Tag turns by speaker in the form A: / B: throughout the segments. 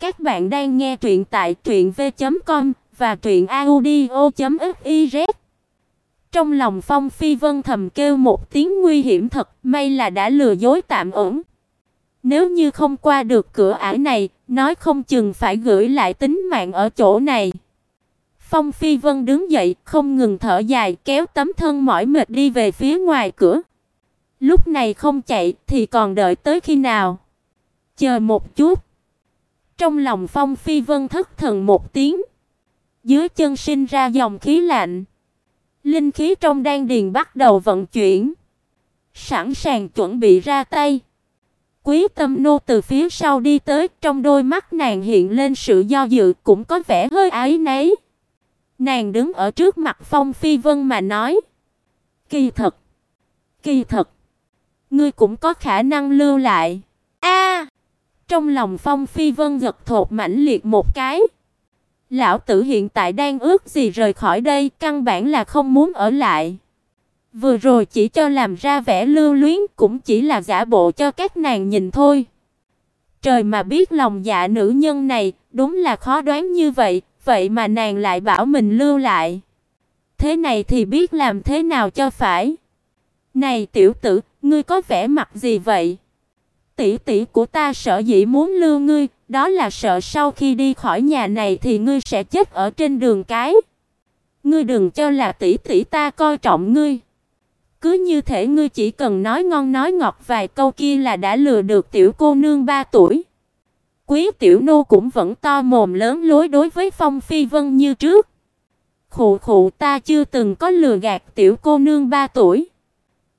A: Các bạn đang nghe truyện tại truyệnv.com và truyệnaudio.fiz. Trong lòng Phong Phi Vân thầm kêu một tiếng nguy hiểm thật, may là đã lừa dối tạm ổn. Nếu như không qua được cửa ải này, nói không chừng phải gửi lại tính mạng ở chỗ này. Phong Phi Vân đứng dậy, không ngừng thở dài, kéo tấm thân mỏi mệt đi về phía ngoài cửa. Lúc này không chạy thì còn đợi tới khi nào? Chờ một chút. Trong lòng Phong Phi Vân thất thần một tiếng, dưới chân sinh ra dòng khí lạnh. Linh khí trong đan điền bắt đầu vận chuyển, sẵn sàng chuẩn bị ra tay. Quý Tâm nô từ phía sau đi tới, trong đôi mắt nàng hiện lên sự do dự, cũng có vẻ hơi áy náy. Nàng đứng ở trước mặt Phong Phi Vân mà nói: "Kỳ thật, kỳ thật, ngươi cũng có khả năng lưu lại." Trong lòng Phong Phi Vân giật thột mãnh liệt một cái. Lão tử hiện tại đang ước gì rời khỏi đây, căn bản là không muốn ở lại. Vừa rồi chỉ cho làm ra vẻ lưu luyến, cũng chỉ là giả bộ cho các nàng nhìn thôi. Trời mà biết lòng dạ nữ nhân này, đúng là khó đoán như vậy, vậy mà nàng lại bảo mình lưu lại. Thế này thì biết làm thế nào cho phải. Này tiểu tử, ngươi có vẻ mặt gì vậy? Tỷ tỷ của ta sợ dĩ muốn lưu ngươi, đó là sợ sau khi đi khỏi nhà này thì ngươi sẽ chết ở trên đường cái. Ngươi đừng cho là tỷ tỷ ta coi trọng ngươi. Cứ như thể ngươi chỉ cần nói ngon nói ngọt vài câu kia là đã lừa được tiểu cô nương 3 tuổi. Quý tiểu nô cũng vẫn to mồm lớn lối đối với Phong Phi Vân như trước. Khụ khụ ta chưa từng có lừa gạt tiểu cô nương 3 tuổi.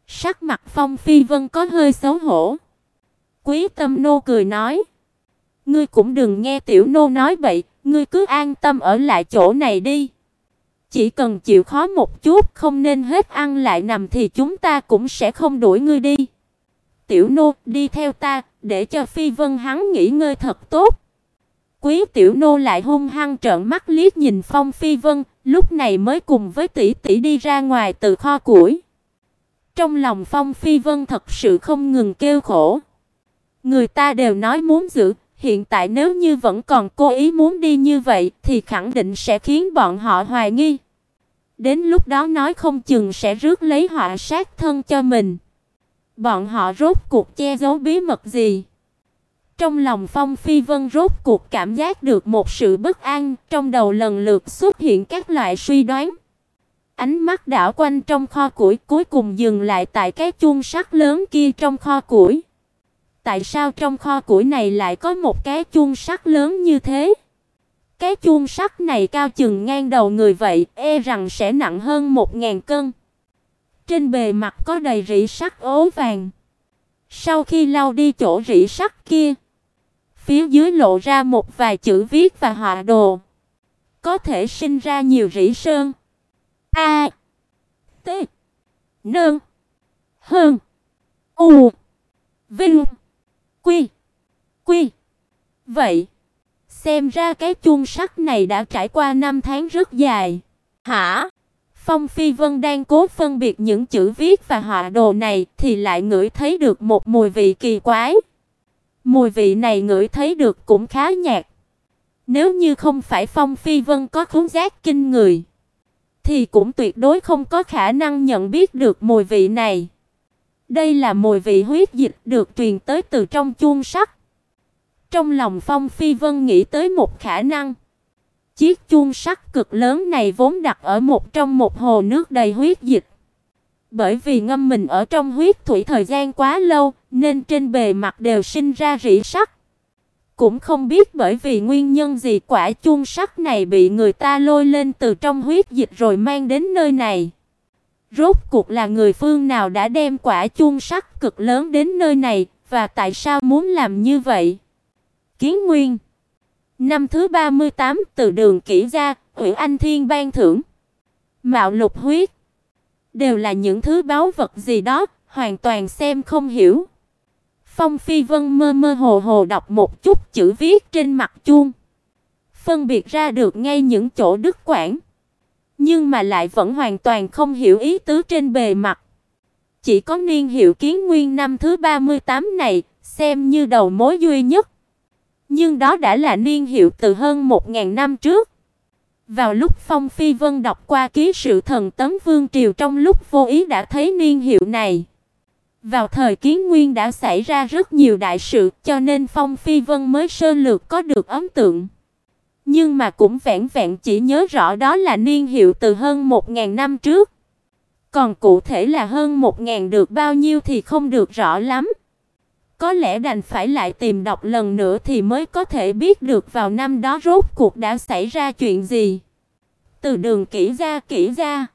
A: Sắc mặt Phong Phi Vân có hơi xấu hổ. Quý Tâm nô cười nói: "Ngươi cũng đừng nghe tiểu nô nói bậy, ngươi cứ an tâm ở lại chỗ này đi. Chỉ cần chịu khó một chút, không nên hết ăn lại nằm thì chúng ta cũng sẽ không đuổi ngươi đi. Tiểu nô, đi theo ta, để cho Phi Vân hắn nghỉ ngơi thật tốt." Quý tiểu nô lại hung hăng trợn mắt liếc nhìn Phong Phi Vân, lúc này mới cùng với tỷ tỷ đi ra ngoài từ kho củi. Trong lòng Phong Phi Vân thật sự không ngừng kêu khổ. Người ta đều nói muốn giữ, hiện tại nếu như vẫn còn cố ý muốn đi như vậy thì khẳng định sẽ khiến bọn họ hoài nghi. Đến lúc đó nói không chừng sẽ rước lấy họa sát thân cho mình. Bọn họ rốt cuộc che giấu bí mật gì? Trong lòng Phong Phi Vân rốt cuộc cảm giác được một sự bất an, trong đầu lần lượt xuất hiện các loại suy đoán. Ánh mắt đảo quanh trong kho củi, cuối cùng dừng lại tại cái chuông sắt lớn kia trong kho củi tại sao trong kho củi này lại có một cái chuông sắt lớn như thế? Cái chuông sắt này cao chừng ngang đầu người vậy, e rằng sẽ nặng hơn một ngàn cân. Trên bề mặt có đầy rỉ sắt ố vàng. Sau khi lau đi chỗ rỉ sắt kia, phía dưới lộ ra một vài chữ viết và họa đồ. Có thể sinh ra nhiều rỉ sơn. A. T. Nương. Hơn. U. Vinh. Vậy, xem ra cái chuông sắt này đã trải qua năm tháng rất dài. Hả? Phong Phi Vân đang cố phân biệt những chữ viết và họa đồ này thì lại ngửi thấy được một mùi vị kỳ quái. Mùi vị này ngửi thấy được cũng khá nhạt. Nếu như không phải Phong Phi Vân có khứu giác kinh người, thì cũng tuyệt đối không có khả năng nhận biết được mùi vị này. Đây là mùi vị huyết dịch được truyền tới từ trong chuông sắt. Trong lòng Phong Phi Vân nghĩ tới một khả năng. Chiếc chuông sắt cực lớn này vốn đặt ở một trong một hồ nước đầy huyết dịch. Bởi vì ngâm mình ở trong huyết thủy thời gian quá lâu, nên trên bề mặt đều sinh ra rỉ sắt. Cũng không biết bởi vì nguyên nhân gì quả chuông sắt này bị người ta lôi lên từ trong huyết dịch rồi mang đến nơi này. Rốt cuộc là người phương nào đã đem quả chuông sắt cực lớn đến nơi này và tại sao muốn làm như vậy? Kiến Nguyên Năm thứ 38 từ đường kỹ ra, Ủy Anh Thiên ban thưởng. Mạo lục huyết đều là những thứ báo vật gì đó, hoàn toàn xem không hiểu. Phong Phi Vân mơ mơ hồ hồ đọc một chút chữ viết trên mặt chuông, phân biệt ra được ngay những chỗ đứt quãng nhưng mà lại vẫn hoàn toàn không hiểu ý tứ trên bề mặt. Chỉ có niên hiệu kiến nguyên năm thứ 38 này xem như đầu mối duy nhất. Nhưng đó đã là niên hiệu từ hơn 1000 năm trước. Vào lúc Phong Phi Vân đọc qua ký sự thần tấn vương triều trong lúc vô ý đã thấy niên hiệu này. Vào thời kiến nguyên đã xảy ra rất nhiều đại sự, cho nên Phong Phi Vân mới sơ lược có được ấn tượng. Nhưng mà cũng vẹn vẹn chỉ nhớ rõ đó là niên hiệu từ hơn 1000 năm trước. Còn cụ thể là hơn 1000 được bao nhiêu thì không được rõ lắm. Có lẽ đành phải lại tìm đọc lần nữa thì mới có thể biết được vào năm đó rốt cuộc đã xảy ra chuyện gì. Từ đường kỹ ra kỹ ra.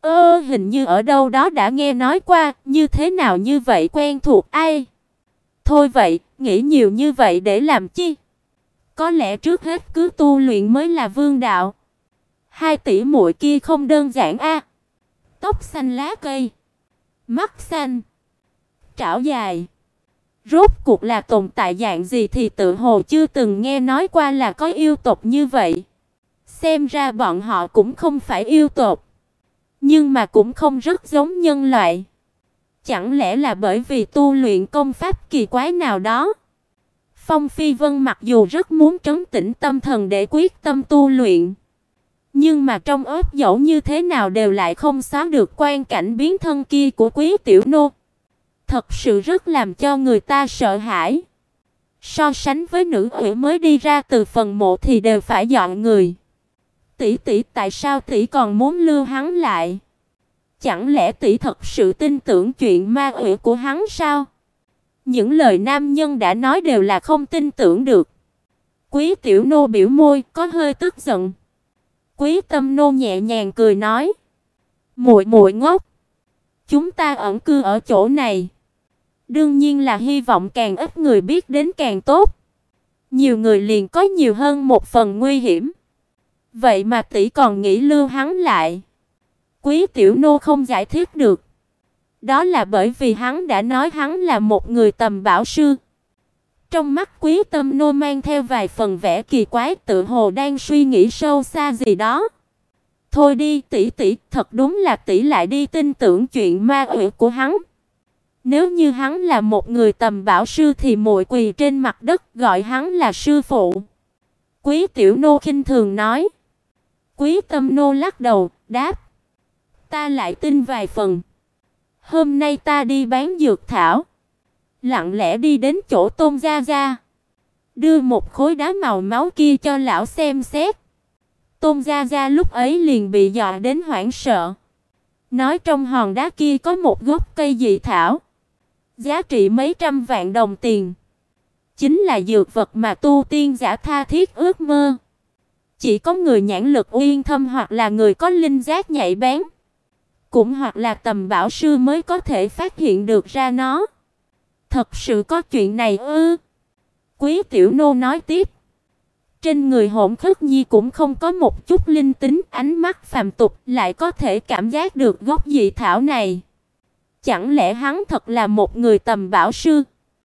A: Ơ hình như ở đâu đó đã nghe nói qua, như thế nào như vậy quen thuộc ai? Thôi vậy, nghĩ nhiều như vậy để làm chi? Có lẽ trước hết cứ tu luyện mới là vương đạo. Hai tỷ muội kia không đơn giản a. Tóc xanh lá cây, mắt xanh, trảo dài. Rốt cuộc là tồn tại dạng gì thì tự hồ chưa từng nghe nói qua là có yêu tộc như vậy. Xem ra bọn họ cũng không phải yêu tộc, nhưng mà cũng không rất giống nhân loại. Chẳng lẽ là bởi vì tu luyện công pháp kỳ quái nào đó? Phong Phi Vân mặc dù rất muốn trấn tĩnh tâm thần để quyết tâm tu luyện, nhưng mà trong óc dẫu như thế nào đều lại không xóa được quan cảnh biến thân kia của Quý tiểu nô. Thật sự rất làm cho người ta sợ hãi. So sánh với nữ quỷ mới đi ra từ phần mộ thì đều phải dọn người. Tỷ tỷ tại sao tỷ còn muốn lưu hắn lại? Chẳng lẽ tỷ thật sự tin tưởng chuyện ma quỷ của hắn sao? Những lời nam nhân đã nói đều là không tin tưởng được. Quý tiểu nô biểu môi, có hơi tức giận. Quý Tâm nô nhẹ nhàng cười nói: "Muội muội ngốc, chúng ta ẩn cư ở chỗ này, đương nhiên là hy vọng càng ít người biết đến càng tốt. Nhiều người liền có nhiều hơn một phần nguy hiểm. Vậy mà tỷ còn nghĩ lưu hắn lại?" Quý tiểu nô không giải thích được. Đó là bởi vì hắn đã nói hắn là một người tầm bảo sư. Trong mắt Quý Tâm Nô mang theo vài phần vẻ kỳ quái, tự hồ đang suy nghĩ sâu xa gì đó. Thôi đi, tỷ tỷ, thật đúng là tỷ lại đi tin tưởng chuyện ma quỷ của hắn. Nếu như hắn là một người tầm bảo sư thì muội quỳ trên mặt đất gọi hắn là sư phụ. Quý tiểu nô khinh thường nói. Quý Tâm Nô lắc đầu, đáp: "Ta lại tin vài phần." Hôm nay ta đi bán dược thảo, lặng lẽ đi đến chỗ Tôn gia gia, đưa một khối đá màu máu kia cho lão xem xét. Tôn gia gia lúc ấy liền bị dọa đến hoảng sợ, nói trong hòn đá kia có một gốc cây dị thảo, giá trị mấy trăm vạn đồng tiền, chính là dược vật mà tu tiên giả tha thiết ước mơ. Chỉ có người nhãn lực uyên thâm hoặc là người có linh giác nhạy bén cũng hoặc là tầm bảo sư mới có thể phát hiện được ra nó. Thật sự có chuyện này ư? Quý tiểu nô nói tiếp. Trên người Hỗn Khất Nhi cũng không có một chút linh tính, ánh mắt phàm tục lại có thể cảm giác được gốc dị thảo này. Chẳng lẽ hắn thật là một người tầm bảo sư?